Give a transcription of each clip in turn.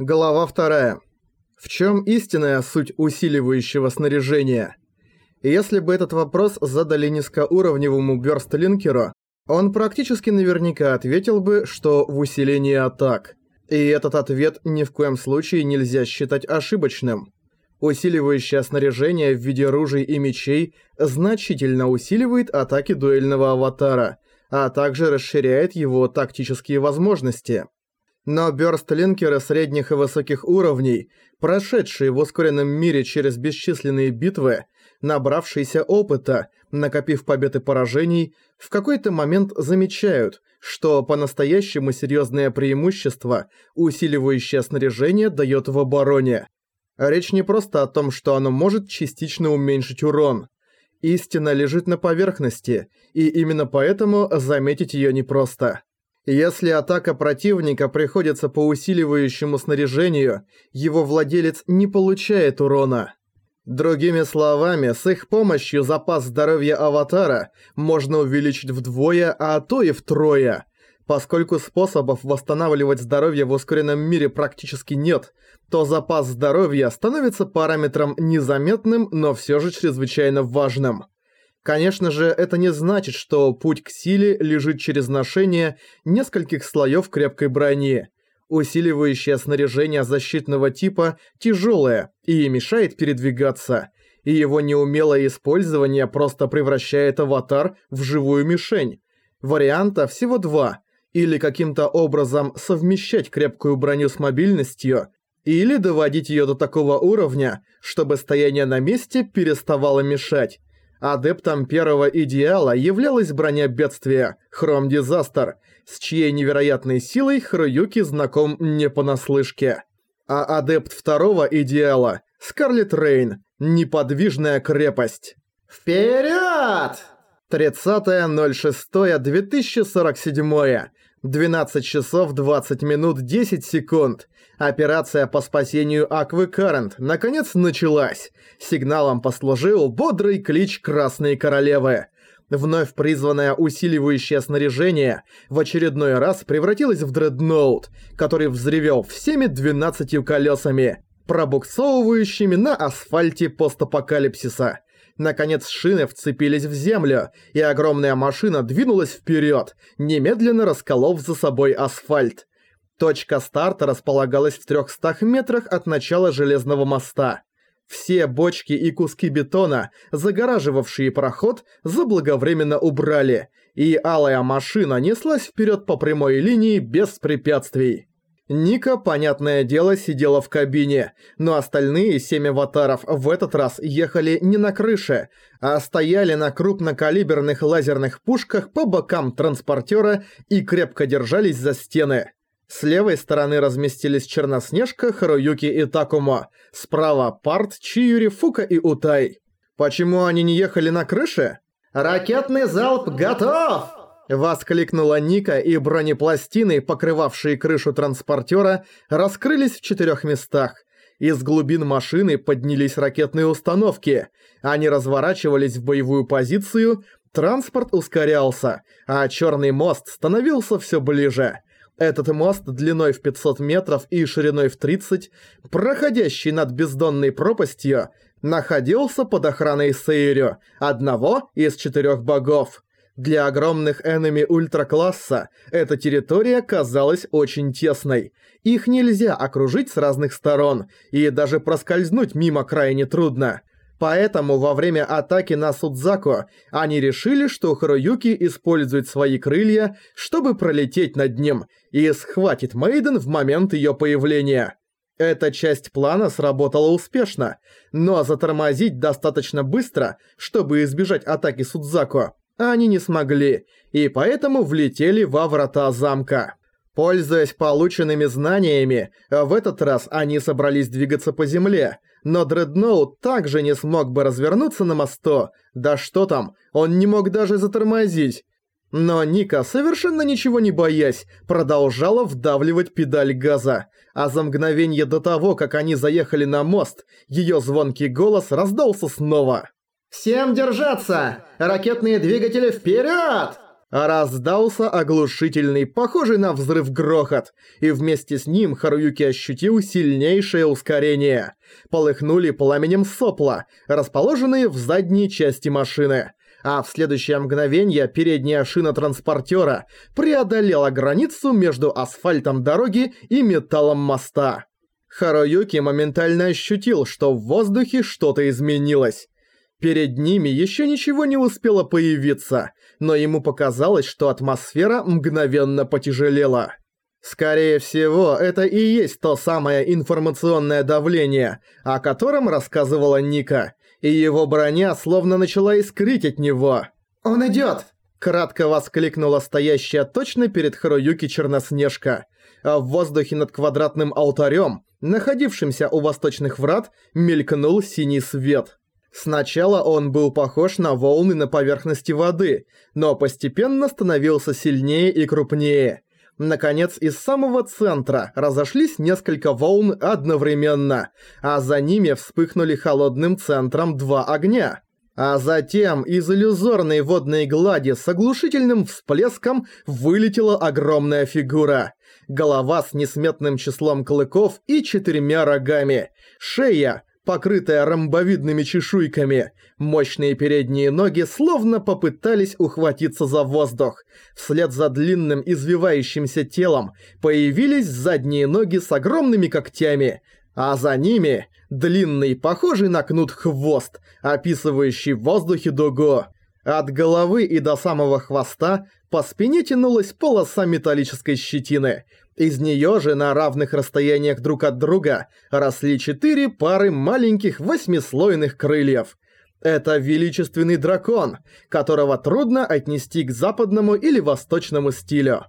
Глава вторая. В чем истинная суть усиливающего снаряжения? Если бы этот вопрос задали низкоуровневому бёрстлинкеру, он практически наверняка ответил бы, что в усилении атак. И этот ответ ни в коем случае нельзя считать ошибочным. Усиливающее снаряжение в виде ружей и мечей значительно усиливает атаки дуэльного аватара, а также расширяет его тактические возможности. Но бёрстлинкеры средних и высоких уровней, прошедшие в ускоренном мире через бесчисленные битвы, набравшиеся опыта, накопив побед и поражений, в какой-то момент замечают, что по-настоящему серьезное преимущество, усиливающее снаряжение, дает в обороне. Речь не просто о том, что оно может частично уменьшить урон. Истина лежит на поверхности, и именно поэтому заметить её непросто. Если атака противника приходится по усиливающему снаряжению, его владелец не получает урона. Другими словами, с их помощью запас здоровья аватара можно увеличить вдвое, а то и втрое. Поскольку способов восстанавливать здоровье в ускоренном мире практически нет, то запас здоровья становится параметром незаметным, но все же чрезвычайно важным. Конечно же, это не значит, что путь к силе лежит через ношение нескольких слоев крепкой брони. Усиливающее снаряжение защитного типа тяжелое и мешает передвигаться, и его неумелое использование просто превращает аватар в живую мишень. Варианта всего два – или каким-то образом совмещать крепкую броню с мобильностью, или доводить ее до такого уровня, чтобы стояние на месте переставало мешать. Адептом первого идеала являлась броня бедствия, Хром Дизастер, с чьей невероятной силой Харуюки знаком не понаслышке. А адепт второго идеала, Скарлет Рейн, неподвижная крепость. Вперед! 30.06.2047. 12 часов 20 минут 10 секунд. Операция по спасению Аквы Карент наконец началась. Сигналом послужил бодрый клич Красной Королевы. Вновь призванное усиливающее снаряжение в очередной раз превратилось в дредноут, который взревел всеми 12 колесами, пробуксовывающими на асфальте постапокалипсиса. Наконец шины вцепились в землю, и огромная машина двинулась вперед, немедленно расколов за собой асфальт. Точка старта располагалась в 300 метрах от начала железного моста. Все бочки и куски бетона, загораживавшие проход, заблаговременно убрали, и алая машина неслась вперед по прямой линии без препятствий. Ника, понятное дело, сидела в кабине, но остальные семь аватаров в этот раз ехали не на крыше, а стояли на крупнокалиберных лазерных пушках по бокам транспортера и крепко держались за стены. С левой стороны разместились Черноснежка, Харуюки и Такумо, справа Парт, Чиюри, Фука и Утай. Почему они не ехали на крыше? «Ракетный залп готов!» Воскликнула Ника, и бронепластины, покрывавшие крышу транспортера, раскрылись в четырех местах. Из глубин машины поднялись ракетные установки. Они разворачивались в боевую позицию, транспорт ускорялся, а черный мост становился все ближе. Этот мост длиной в 500 метров и шириной в 30, проходящий над бездонной пропастью, находился под охраной Сейрю, одного из четырех богов. Для огромных энеми ультракласса эта территория казалась очень тесной. Их нельзя окружить с разных сторон, и даже проскользнуть мимо крайне трудно. Поэтому во время атаки на Судзаку они решили, что Харуюки использует свои крылья, чтобы пролететь над ним, и схватит Мейден в момент её появления. Эта часть плана сработала успешно, но затормозить достаточно быстро, чтобы избежать атаки Судзаку, они не смогли, и поэтому влетели во врата замка. Пользуясь полученными знаниями, в этот раз они собрались двигаться по земле, но Дредноут также не смог бы развернуться на мосту, да что там, он не мог даже затормозить. Но Ника, совершенно ничего не боясь, продолжала вдавливать педаль газа, а за мгновение до того, как они заехали на мост, её звонкий голос раздался снова. «Всем держаться! Ракетные двигатели вперед!» Раздался оглушительный, похожий на взрыв грохот, и вместе с ним Харуюки ощутил сильнейшее ускорение. Полыхнули пламенем сопла, расположенные в задней части машины. А в следующее мгновение передняя шина транспортера преодолела границу между асфальтом дороги и металлом моста. Харуюки моментально ощутил, что в воздухе что-то изменилось. Перед ними еще ничего не успело появиться, но ему показалось, что атмосфера мгновенно потяжелела. Скорее всего, это и есть то самое информационное давление, о котором рассказывала Ника, и его броня словно начала искрить от него. «Он идёт!» – кратко воскликнула стоящая точно перед Харуюки Черноснежка, а в воздухе над квадратным алтарем, находившимся у восточных врат, мелькнул синий свет. Сначала он был похож на волны на поверхности воды, но постепенно становился сильнее и крупнее. Наконец, из самого центра разошлись несколько волн одновременно, а за ними вспыхнули холодным центром два огня. А затем из иллюзорной водной глади с оглушительным всплеском вылетела огромная фигура. Голова с несметным числом клыков и четырьмя рогами. Шея, покрытая ромбовидными чешуйками. Мощные передние ноги словно попытались ухватиться за воздух. Вслед за длинным извивающимся телом появились задние ноги с огромными когтями, а за ними длинный, похожий на кнут хвост, описывающий в воздухе дугу. От головы и до самого хвоста по спине тянулась полоса металлической щетины. Из неё же на равных расстояниях друг от друга росли четыре пары маленьких восьмислойных крыльев. Это величественный дракон, которого трудно отнести к западному или восточному стилю.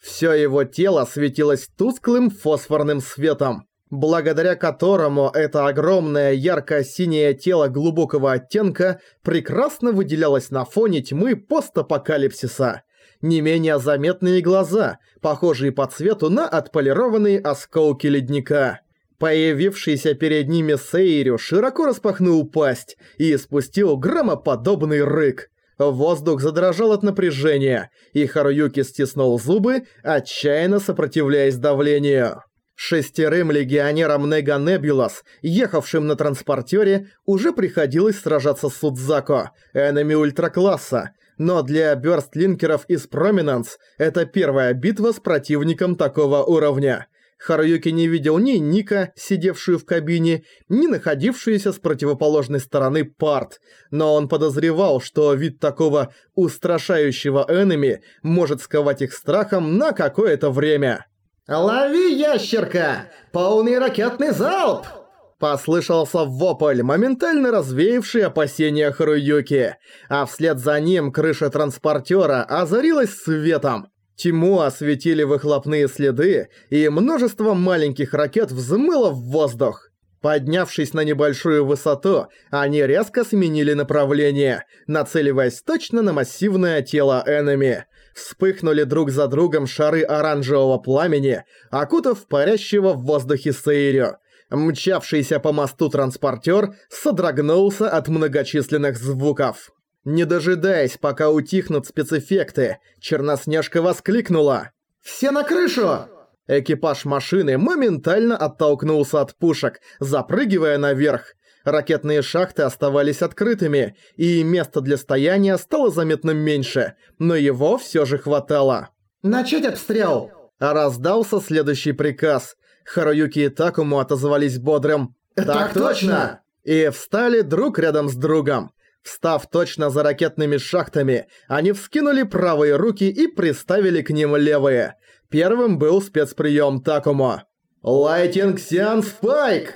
Всё его тело светилось тусклым фосфорным светом благодаря которому это огромное ярко-синее тело глубокого оттенка прекрасно выделялось на фоне тьмы постапокалипсиса. Не менее заметные глаза, похожие по цвету на отполированные осколки ледника. Появившийся перед ними Сейрю широко распахнул пасть и спустил громоподобный рык. Воздух задрожал от напряжения, и Харуюки стиснул зубы, отчаянно сопротивляясь давлению. Шестерым легионерам Нега Небулас, ехавшим на транспортере, уже приходилось сражаться с Судзако, энеми ультракласса, но для бёрстлинкеров из Проминанс это первая битва с противником такого уровня. Харуюки не видел ни Ника, сидевшую в кабине, ни находившуюся с противоположной стороны Парт, но он подозревал, что вид такого устрашающего энеми может сковать их страхом на какое-то время. «Лови, ящерка! Полный ракетный залп!» Послышался вопль, моментально развеявший опасения Харуюки, а вслед за ним крыша транспортера озарилась светом. Тьму осветили выхлопные следы, и множество маленьких ракет взмыло в воздух. Поднявшись на небольшую высоту, они резко сменили направление, нацеливаясь точно на массивное тело Эннами. Вспыхнули друг за другом шары оранжевого пламени, окутав парящего в воздухе Сейрю. Мчавшийся по мосту транспортер содрогнулся от многочисленных звуков. Не дожидаясь, пока утихнут спецэффекты, Черноснежка воскликнула. «Все на крышу!» Экипаж машины моментально оттолкнулся от пушек, запрыгивая наверх. Ракетные шахты оставались открытыми, и место для стояния стало заметно меньше, но его все же хватало. «Начать обстрел!» Раздался следующий приказ. Харуюки и Такому отозвались бодрым «Так, так точно!» И встали друг рядом с другом. Встав точно за ракетными шахтами, они вскинули правые руки и приставили к ним левые. Первым был спецприем Такому. «Лайтинг Сиан Спайк!»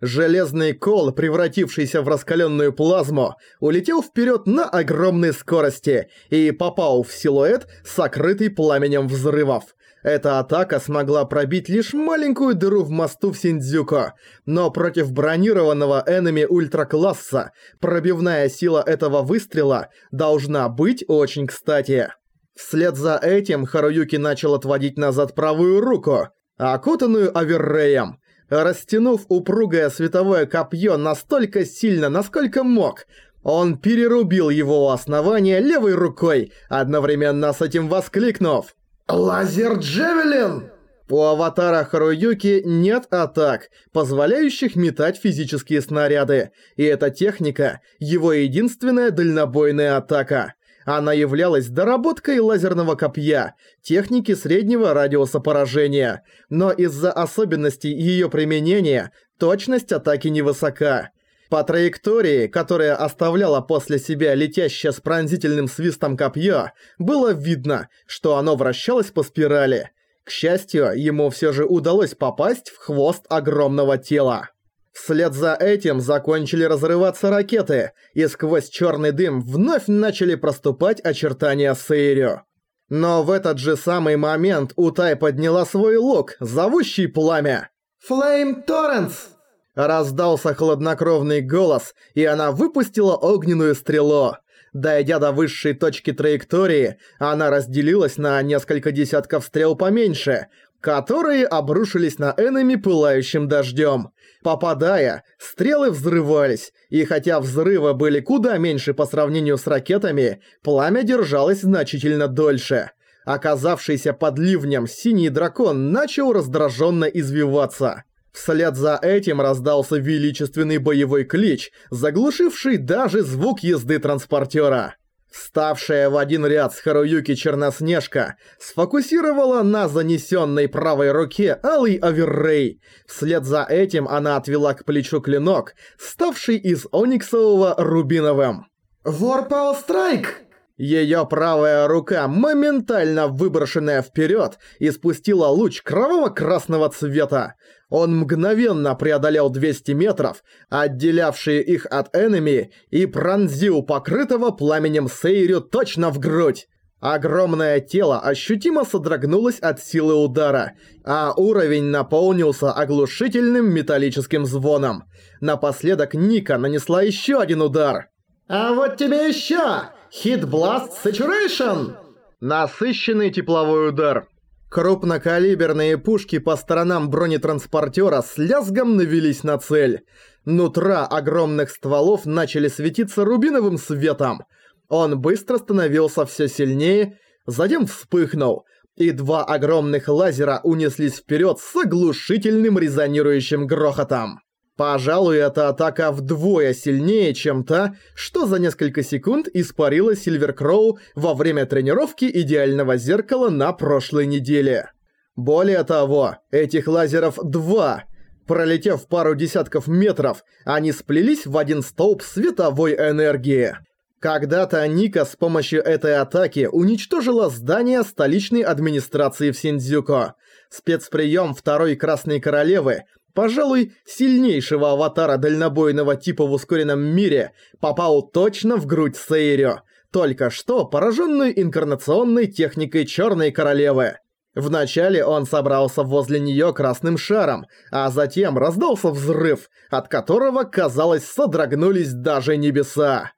Железный кол, превратившийся в раскаленную плазму, улетел вперед на огромной скорости и попал в силуэт, сокрытый пламенем взрывов. Эта атака смогла пробить лишь маленькую дыру в мосту в Синдзюко, но против бронированного энеми ультракласса пробивная сила этого выстрела должна быть очень кстати. Вслед за этим Харуюки начал отводить назад правую руку, окутанную оверреем, Растянув упругое световое копье настолько сильно, насколько мог, Он перерубил его у основания левой рукой, одновременно с этим воскликнув «Лазер Джевелин!» У аватара Харуюки нет атак, позволяющих метать физические снаряды, и эта техника – его единственная дальнобойная атака. Она являлась доработкой лазерного копья, техники среднего радиуса поражения, но из-за особенностей ее применения точность атаки невысока. По траектории, которая оставляла после себя летящее с пронзительным свистом копье, было видно, что оно вращалось по спирали – к счастью, ему все же удалось попасть в хвост огромного тела. Вслед за этим закончили разрываться ракеты, и сквозь черный дым вновь начали проступать очертания Сейрю. Но в этот же самый момент Утай подняла свой лук, зовущий пламя. «Флейм Торренс!» Раздался хладнокровный голос, и она выпустила огненную стрелу. Дойдя до высшей точки траектории, она разделилась на несколько десятков стрел поменьше, которые обрушились на энеми пылающим дождем. Попадая, стрелы взрывались, и хотя взрывы были куда меньше по сравнению с ракетами, пламя держалось значительно дольше. Оказавшийся под ливнем синий дракон начал раздраженно извиваться. Вслед за этим раздался величественный боевой клич, заглушивший даже звук езды транспортера. Ставшая в один ряд с Харуюки Черноснежка сфокусировала на занесенной правой руке алый оверрей. Вслед за этим она отвела к плечу клинок, ставший из ониксового рубиновым. «Ворпал Страйк!» Её правая рука, моментально выброшенная вперёд, испустила луч кроваво-красного цвета. Он мгновенно преодолел 200 метров, отделявшие их от энеми, и пронзил покрытого пламенем Сейрю точно в грудь. Огромное тело ощутимо содрогнулось от силы удара, а уровень наполнился оглушительным металлическим звоном. Напоследок Ника нанесла ещё один удар. «А вот тебе ещё! Hit Blast Saturation! Насыщенный тепловой удар. Крупнокалиберные пушки по сторонам бронетранспортера с лязгом навелись на цель. Нутра огромных стволов начали светиться рубиновым светом. Он быстро становился все сильнее, затем вспыхнул, и два огромных лазера унеслись вперед с оглушительным резонирующим грохотом. Пожалуй, эта атака вдвое сильнее, чем та, что за несколько секунд испарила Сильвер Кроу во время тренировки идеального зеркала на прошлой неделе. Более того, этих лазеров два. Пролетев пару десятков метров, они сплелись в один столб световой энергии. Когда-то Ника с помощью этой атаки уничтожила здание столичной администрации в Синдзюко. Спецприем Второй Красной Королевы пожалуй, сильнейшего аватара дальнобойного типа в ускоренном мире, попал точно в грудь Сейрё, только что пораженную инкарнационной техникой Черной Королевы. Вначале он собрался возле неё красным шаром, а затем раздался взрыв, от которого, казалось, содрогнулись даже небеса.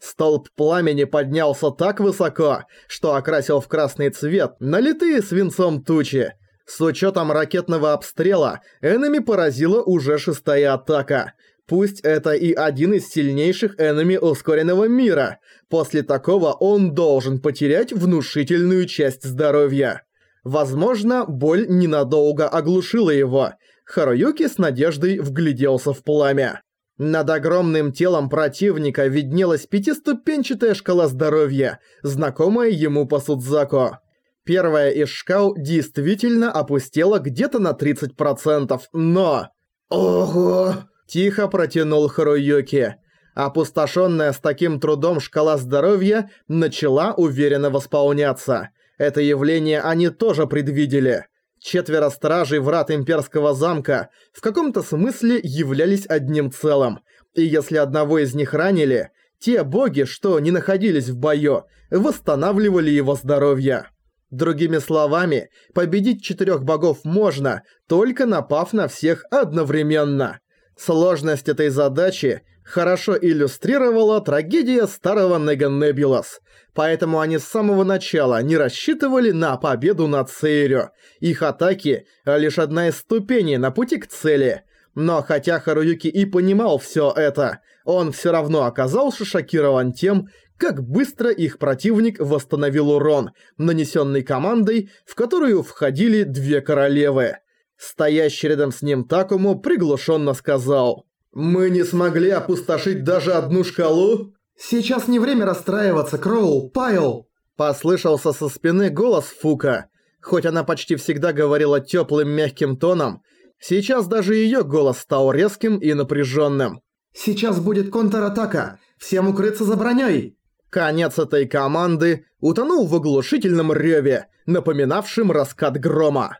Столб пламени поднялся так высоко, что окрасил в красный цвет налитые свинцом тучи, с учетом ракетного обстрела, энеми поразила уже шестая атака. Пусть это и один из сильнейших энеми ускоренного мира. После такого он должен потерять внушительную часть здоровья. Возможно, боль ненадолго оглушила его. Харуюки с надеждой вгляделся в пламя. Над огромным телом противника виднелась пятиступенчатая шкала здоровья, знакомая ему по Судзако. Первая из шкал действительно опустела где-то на 30%, но... Ого! Тихо протянул Харуюки. Опустошенная с таким трудом шкала здоровья начала уверенно восполняться. Это явление они тоже предвидели. Четверо стражей врат имперского замка в каком-то смысле являлись одним целым. И если одного из них ранили, те боги, что не находились в бою, восстанавливали его здоровье. Другими словами, победить четырех богов можно, только напав на всех одновременно. Сложность этой задачи хорошо иллюстрировала трагедия старого Неган Небулас, поэтому они с самого начала не рассчитывали на победу над Сейрё. Их атаки – лишь одна из ступеней на пути к цели. Но хотя Харуюки и понимал все это, он все равно оказался шокирован тем, как быстро их противник восстановил урон, нанесенный командой, в которую входили две королевы. Стоящий рядом с ним Такому приглушенно сказал «Мы не смогли опустошить даже одну шкалу?» «Сейчас не время расстраиваться, Кроу, Пайл!» Послышался со спины голос Фука. Хоть она почти всегда говорила теплым мягким тоном, сейчас даже ее голос стал резким и напряженным. «Сейчас будет контратака! Всем укрыться за броней!» Конец этой команды утонул в оглушительном реве, напоминавшем раскат грома.